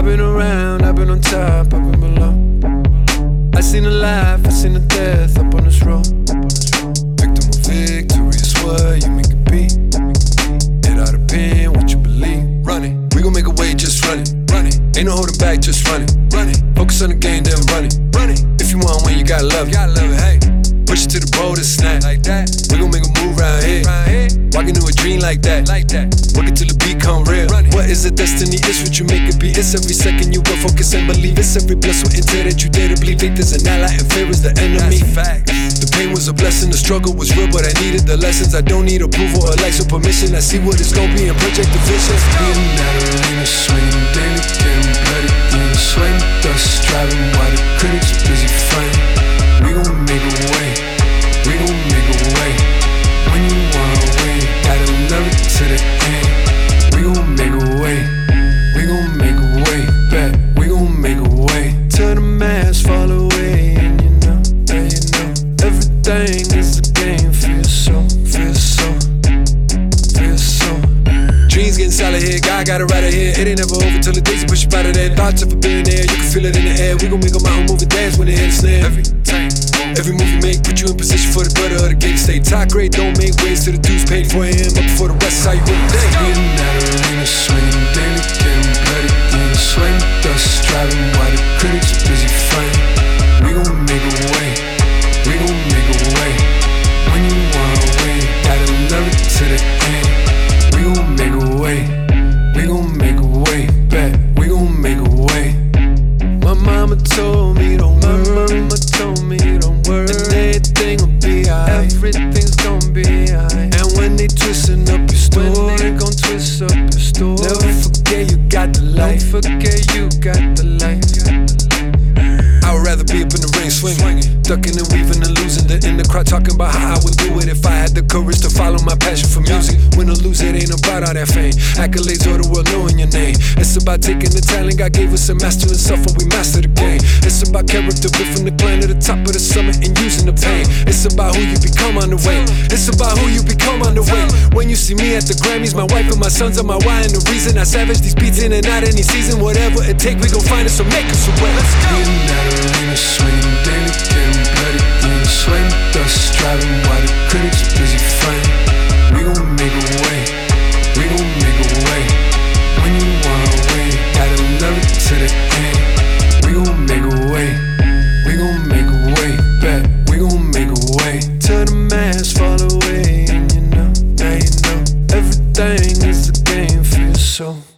I've been around, I've been on top, I've been below. I seen the life, I seen the death up on this road. Victim of victory is what you make it be. It ought to depend what you believe. Run it, we gon' make a way, just run it. Run it, ain't no holding back, just run it. Run it, focus on the game, then run it. Run it, if you want win, you gotta love it. Gotta love it, hey. Push it to the boulder, snap like that. We gon' make a move round here. Walking to a dream like that. Like that. Work it till the beat come real. What is a destiny? It's what you make it be. It's every second you will focus and believe. It's every blessed with intent that you dare to believe. Faith is an ally and fear is the enemy. The pain was a blessing, the struggle was real, but I needed the lessons. I don't need approval or likes or permission. I see what it's gonna be and project the vision. Being arena, swinging daily, getting bloody, being sweating, dust driving while everything is a game. Feel so, feel so, feel so. Dreams getting solid here, God got it right here. It ain't never over till the days you push you out of there. Thoughts of a billionaire, you can feel it in the air. We gon' make a mountain move and dance when it hits the snare. Every time. Every move you make, put you in position for the brother of the game. Stay top grade, don't make waves to the dues paid for him. Up for the rest, how you win the day. Being that arena, swinging daily, Never forget you got the life. Never forget you got the life. I would rather be up in the ring swinging, ducking and weaving and losing than in the crowd talking about how I would do it if I had the courage to follow my passion for music. Win or lose, it ain't about all that fame. Accolades or the world knowing your name. It's about taking the talent God gave us and mastering suffer. We master the game. It's about character, built from the clan to the top of the summit and the. It's about who you become on the way. It's about who you become on the way. When you see me at the Grammys, my wife and my sons are my why and the reason I savage these beats in and out any season. Whatever it take, we gon' find it. So make us away. Let's go. Being that arena, swinging daily, getting bloody, being sweating, dust driving so?